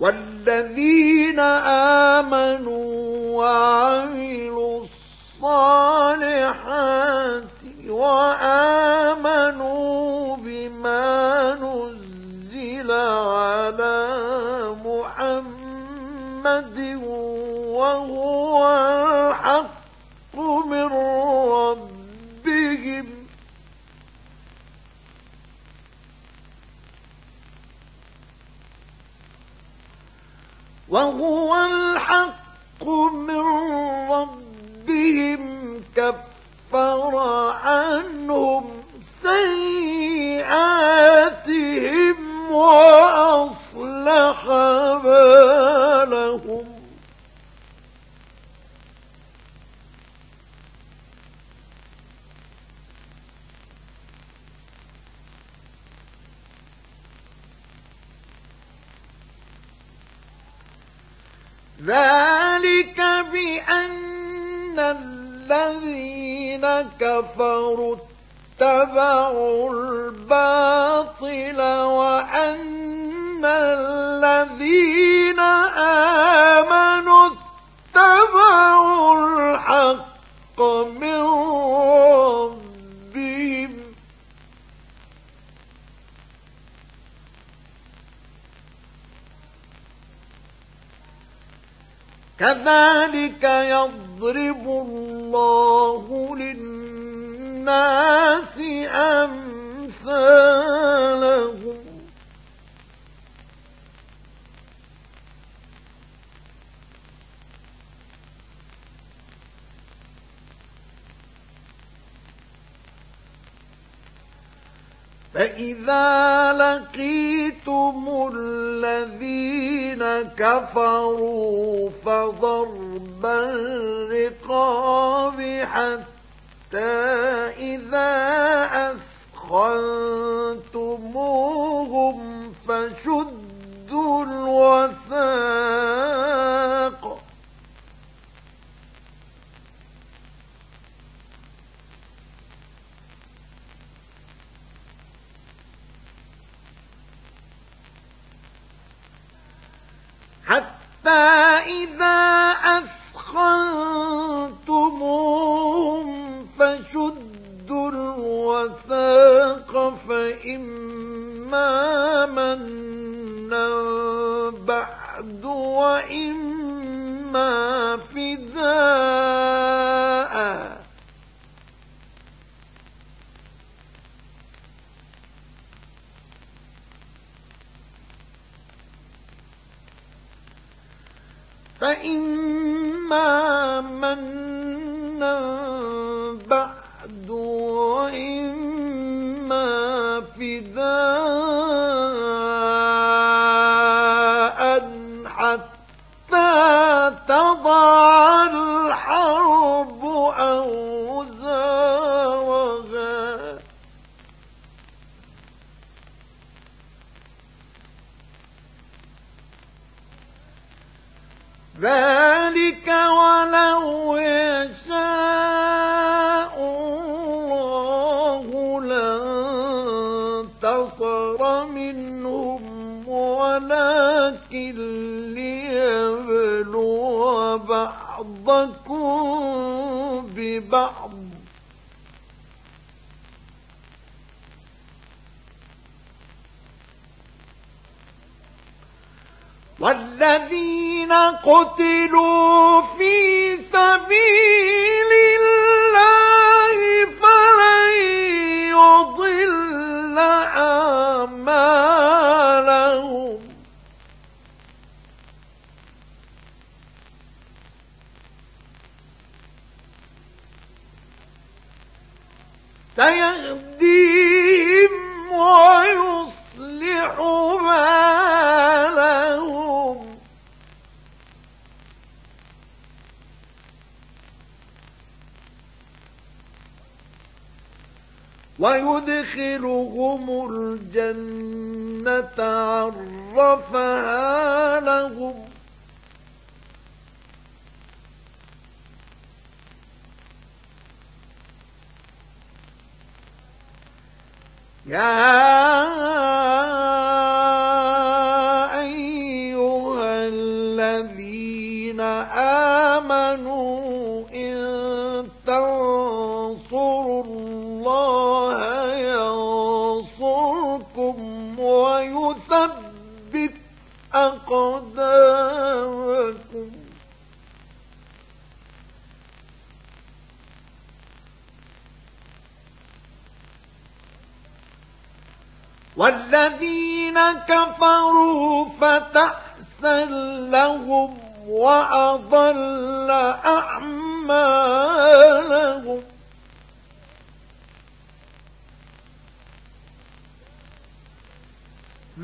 والذين آمنوا وعملوا الصالحات وآمنوا بما نزل على محمد وهو الحق من ربهم وهو الحق من ربهم كفر عنهم سيئاتهم وأصلح بالهم. ذلك بأن الذين كفروا اتبعوا الباطل وأن الذين آمنوا اتبعوا الحق من كذلك يضرب الله للناس أمثالهم. فإذا لقيتم الذين كفروا فضرب الرقاب حتى إذا أثخنتموهم فشدوا الوثاق فإما منا بعضكم ببعض. والذين قتلوا في سبيل الله فلن يضل أعمالهم. سيهديهم ويصلح بالهم ويدخلهم الجنة عرفها لهم يا والذين كفروا فتحسن لهم وأضل أعمالهم.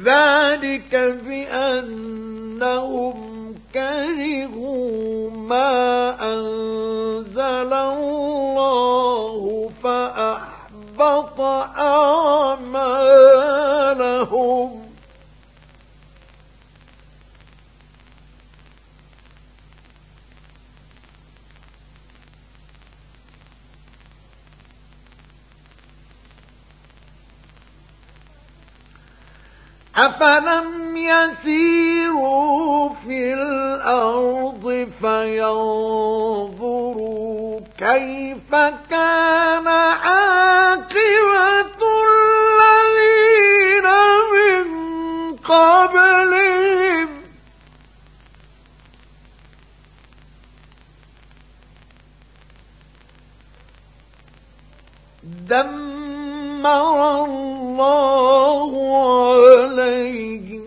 ذلك بأنهم كرهوا ما أنزل الله فأحبط أعمالهم. أفلم يسيروا في الأرض فينظروا كيف كان عاقبة قبلهم. دمر الله عليهم.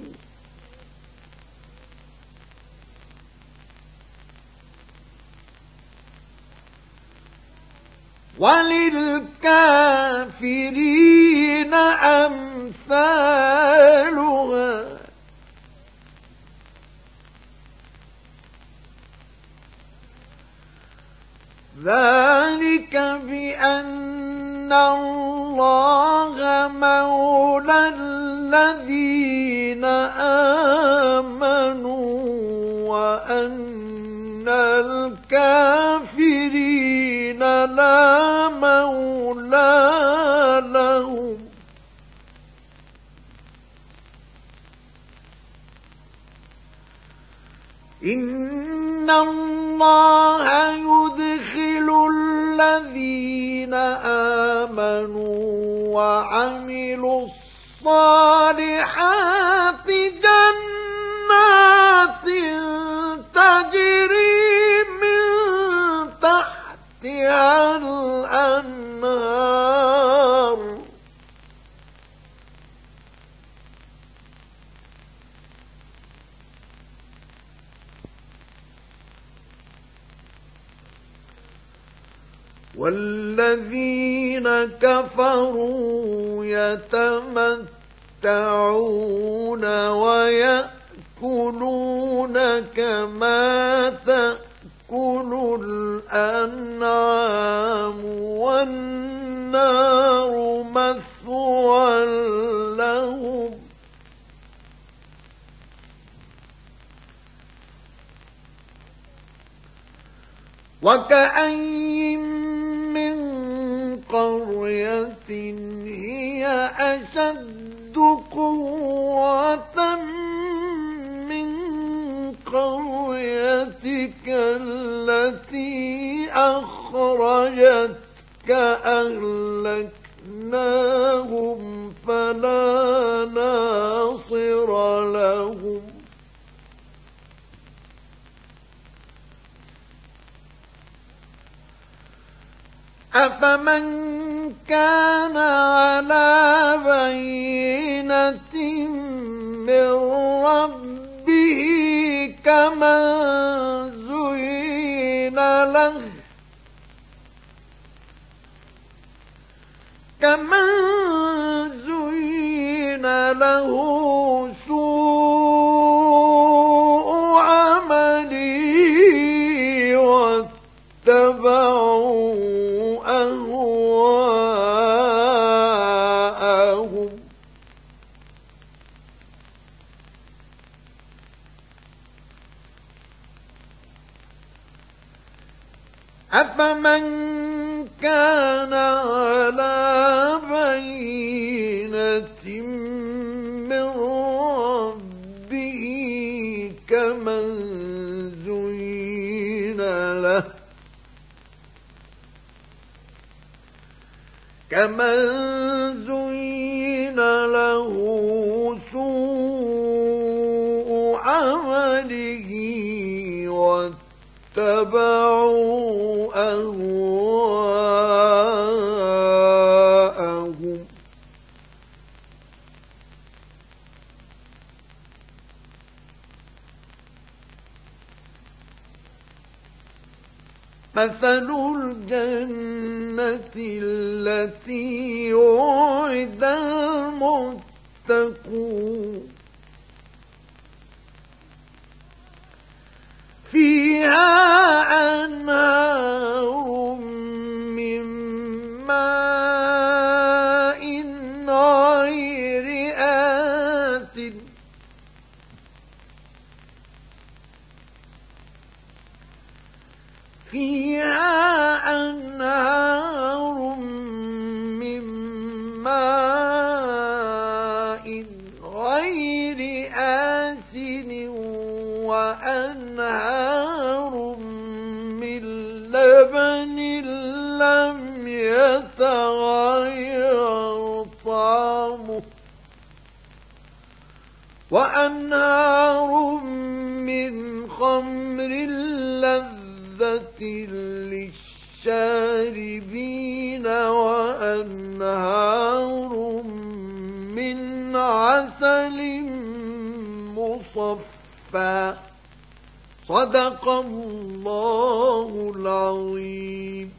وللكافرين أمثالها. ذلك بأن الله مولى الذين آمنوا وأن الكافرين لا مولى لهم. إن الله يدخل الذين آمنوا وعملوا الصالحات جنات تجري من تحتها الأنهار والذين كفروا يتمتعون ويأكلون كما تأكل الأنعام والنار مثوى لهم. وكأي هي أشد قوة من قريتك التي أخرجتك أهلكناهم فلا ناصر لهم. أفمن كان على بينة من ربه كمن زين له كمن زين له أفمن كان على بينة من ربه كمن زين له كمن زين له سوء عمله واتبعوا أهواءهم. مثل الجنة التي وعد المتقون. فيها أنهار. وأنهار من خمر لذة للشاربين وأنهار من عسل مصفى. صدق الله العظيم.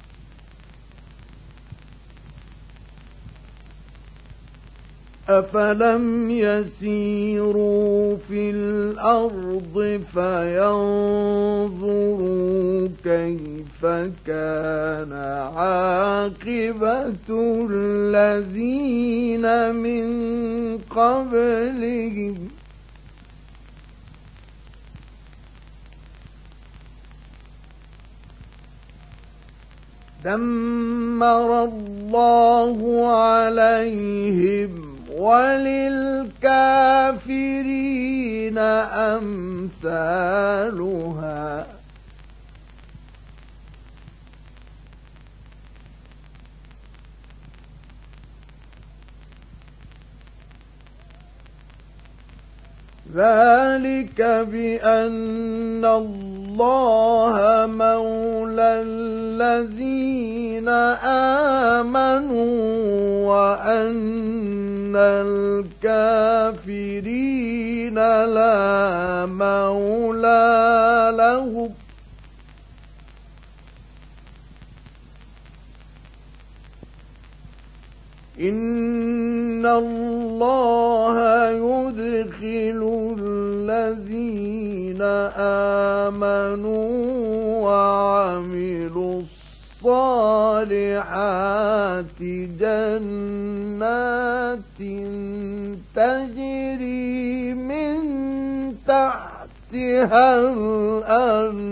أفلم يسيروا في الأرض فينظروا كيف كان عاقبة الذين من قبلهم دمر الله عليهم وللكافرين أمثالها. ذلك بأن الله مولى الذين آمنوا وأن الكافرين لا مولى لهم. إن الله يدخل الذين آمنوا وعملوا الصالحات جنات تجري من تحتها الأنهار.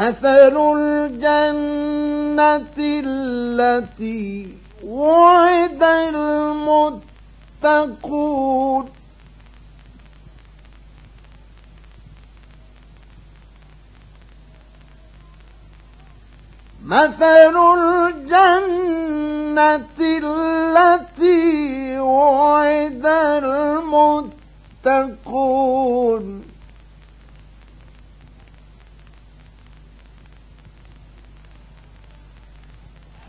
مثل الجنة التي وعد المتقون مثل الجنة التي وعد المتقون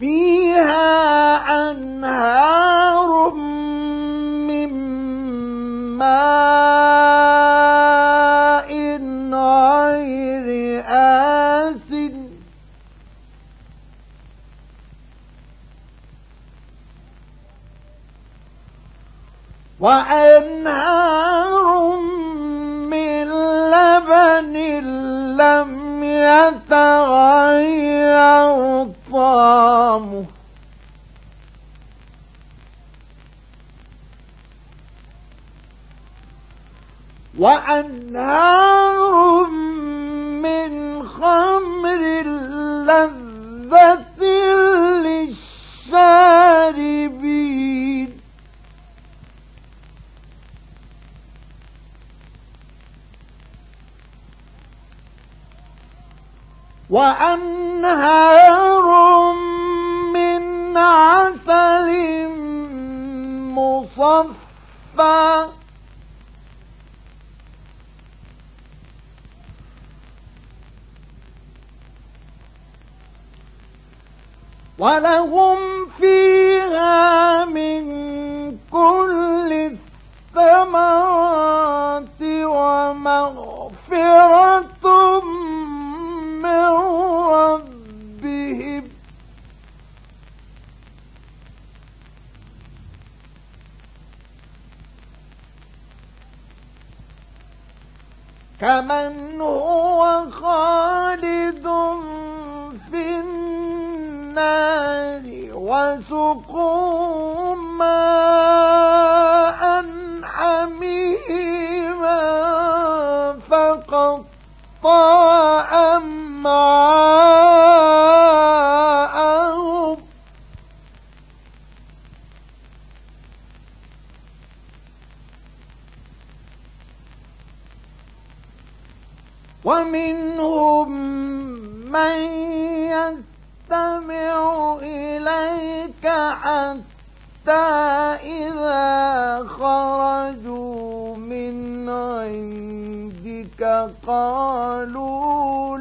فيها أنهار من ماء غير آس وأنهار من لبن لم يتغير طعامه وأنهار من خمر لذة للشاربين. وأنهار عسل مصفى. ولهم فيها من كل كمن هو خالد في النار وسقوا ماء حميما فقطع أمعاءهم ومنهم من يستمع إليك حتى إذا خرجوا من عندك قالوا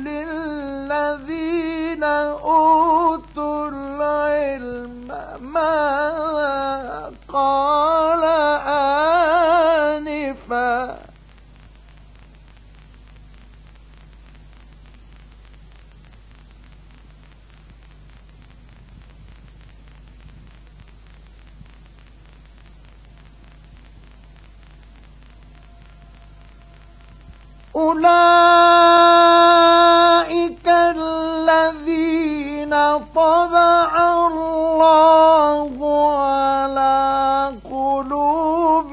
أولئك الذين طبع الله على قلوبهم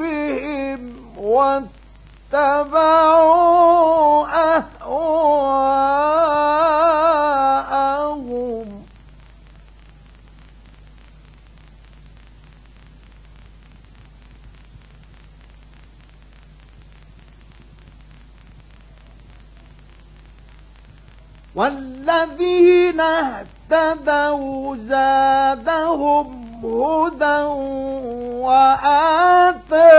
واتبعوا اهتدوا زادهم هدى وآتاهم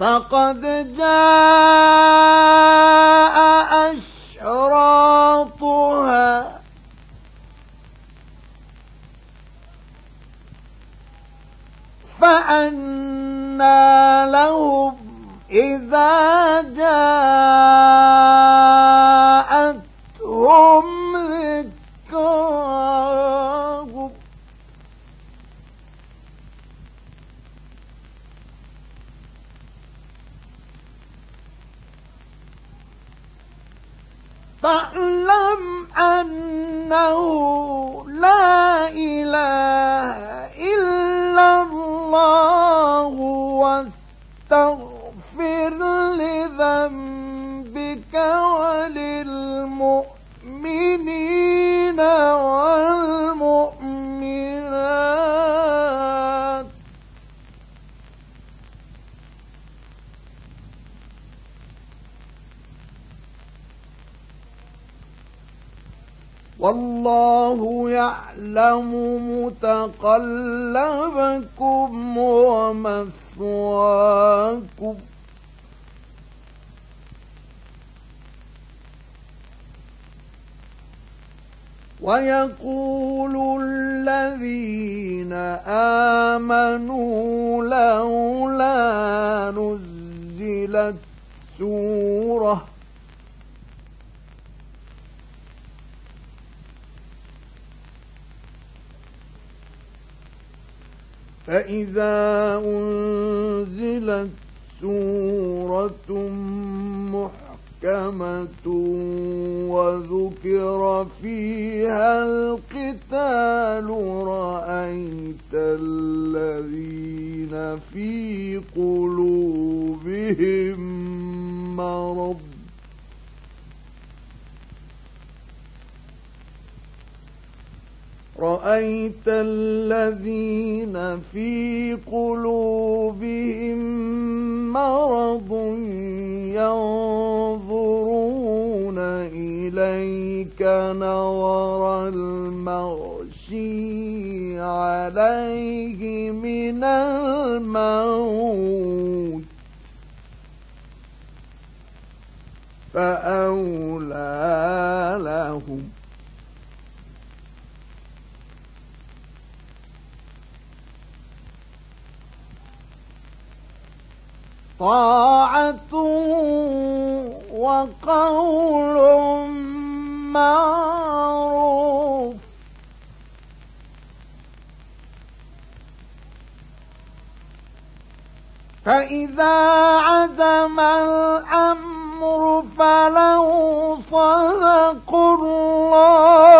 فقد جاء فاعلم أنه لا إله إلا الله واستغفر والله يعلم متقلبكم ومثواكم. ويقول الذين آمنوا لولا نزلت سورة فإذا أنزلت سورة محكمة وذكر فيها القتال رأيت الذين في قلوبهم مرض رأيت الذين في قلوبهم مرض ينظرون إليك نظر المغشي عليه من الموت فأولى لهم طاعة وقول معروف. فإذا عزم الأمر فلو صدقوا الله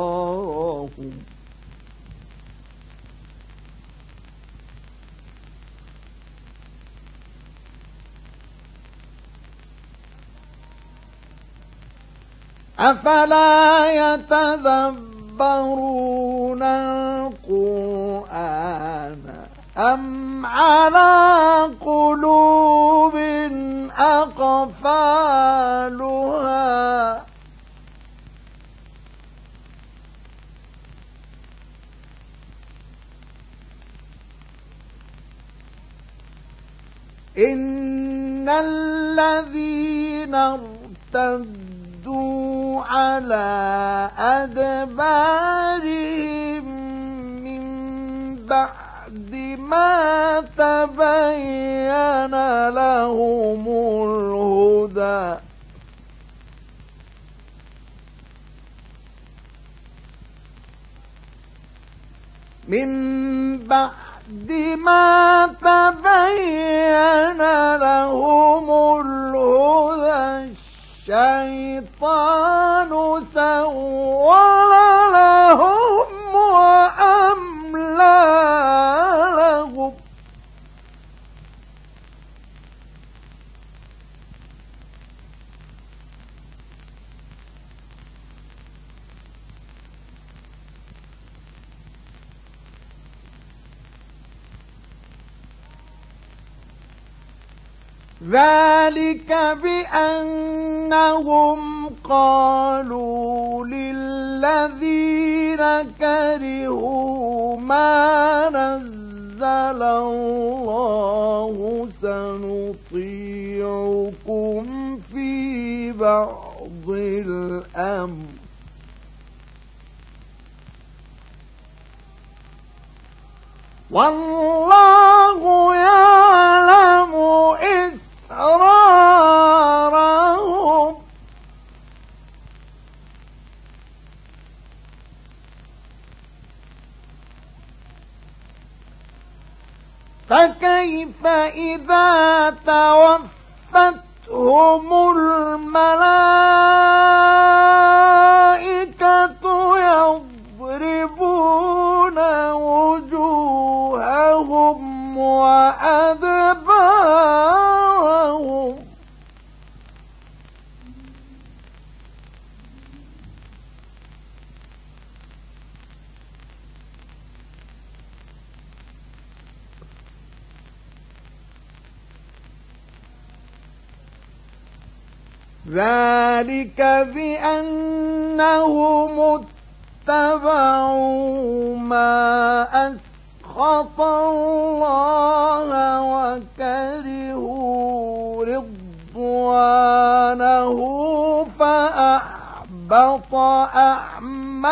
أفلا يتدبرون القرآن أم على قلوب أقفالها؟ إن الذين ارتدوا على أدبارهم من بعد ما تبين لهم الهدى من بعد بما تبين لهم الهدى الشيطان سول لهم وأملى لهم. ذلك بأنهم قالوا للذين كرهوا ما نزل الله سنطيعكم في بعض الأمر. والله يعلم إسرارهم فكيف إذا توفتهم الملائكة؟ ذلك بأنهم اتبعوا ما أسخط الله وكرهوا رضوانه فأحبط أعمالهم.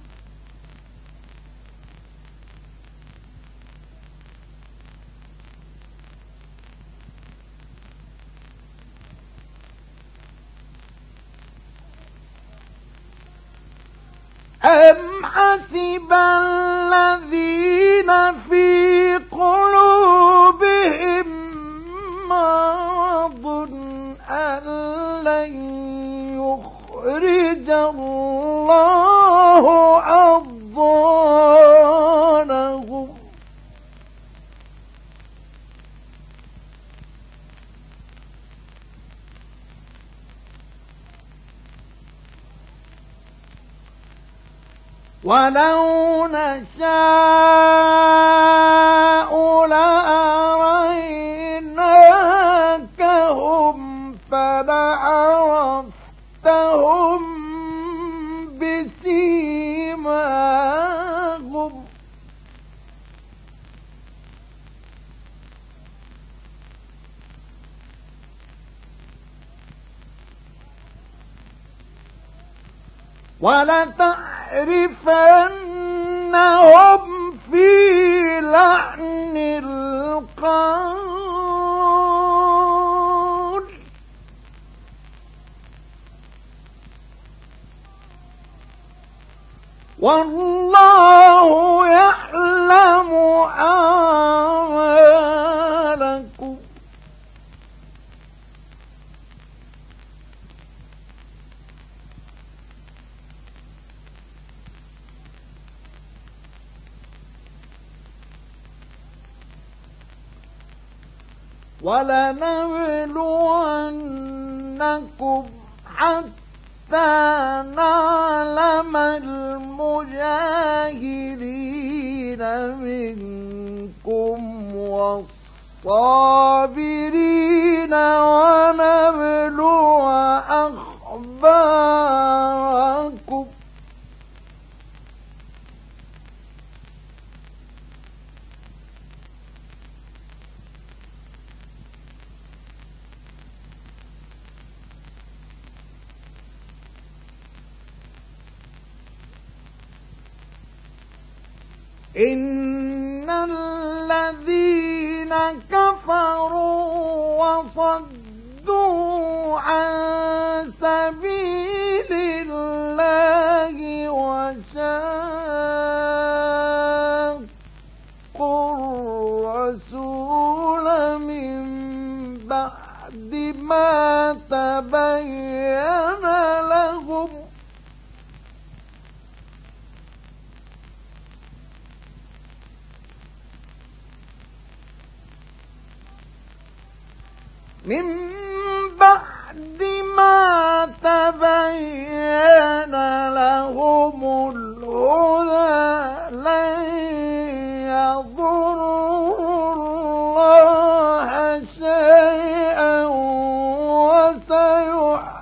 أم حسب الذين في قلوبهم مرض أن لن يخرج الله أضغانهم ولو نشاء لأريناكهم فلعرفتهم بسيماهم. ولتعلمون ولتعرفنهم في لحن القول. والله يعلم أعمالكم ولنبلونكم حتى نعلم المجاهدين منكم والصابرين ونبلو أخباركم إن الذين من بعد ما تبين لهم الهدى لن يضروا الله شيئا وسيحبط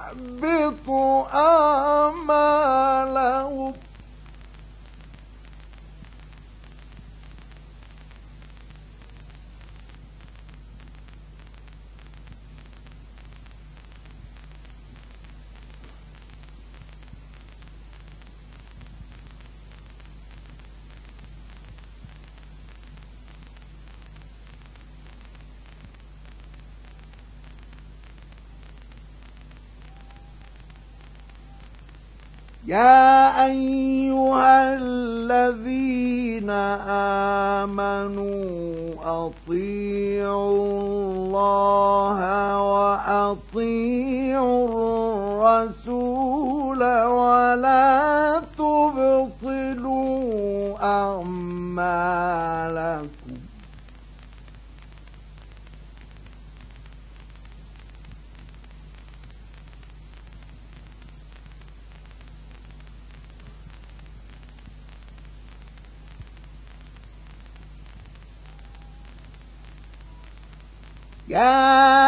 يا أيها الذين آمنوا أطيعوا الله وأطيعوا الرسول ولا يا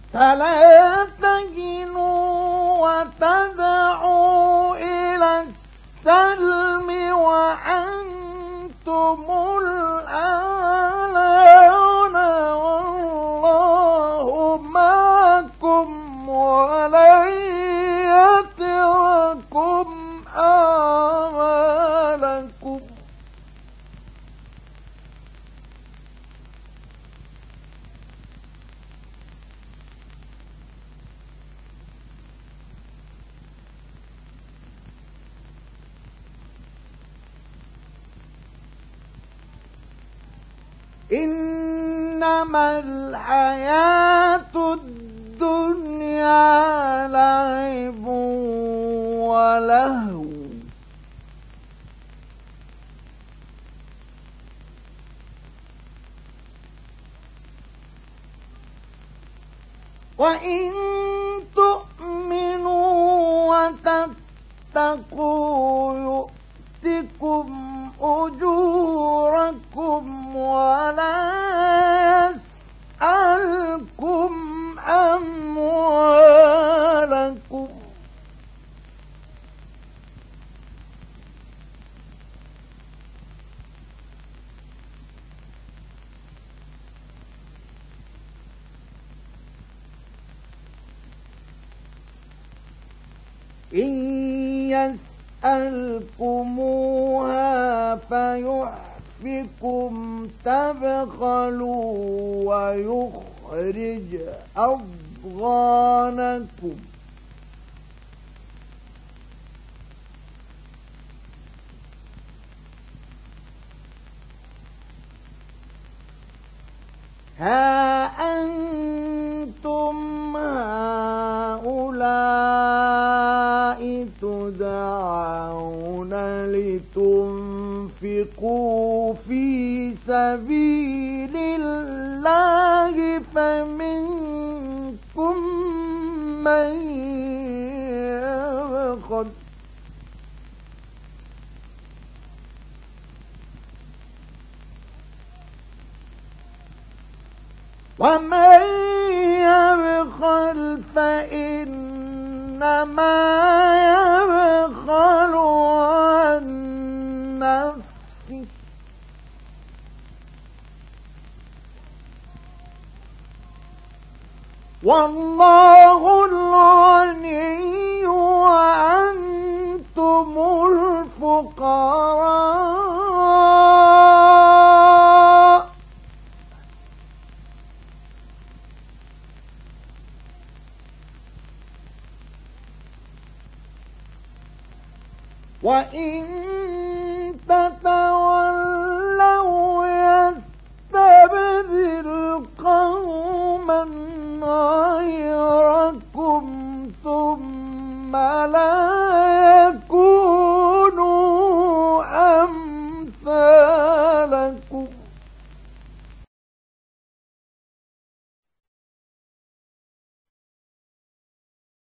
فلا تهنوا وتدعوا إلى السلم وأنتم إنما الحياة الدنيا لعب ولهو. وإن تؤمنوا وتتقوا تبخلوا ويخرج أضغانكم. يبخل ومن يبخل فإنما يبخل عن نفسه والله الغني الفقراء. وإن تتولوا يستبدل قوما غيركم ثم لا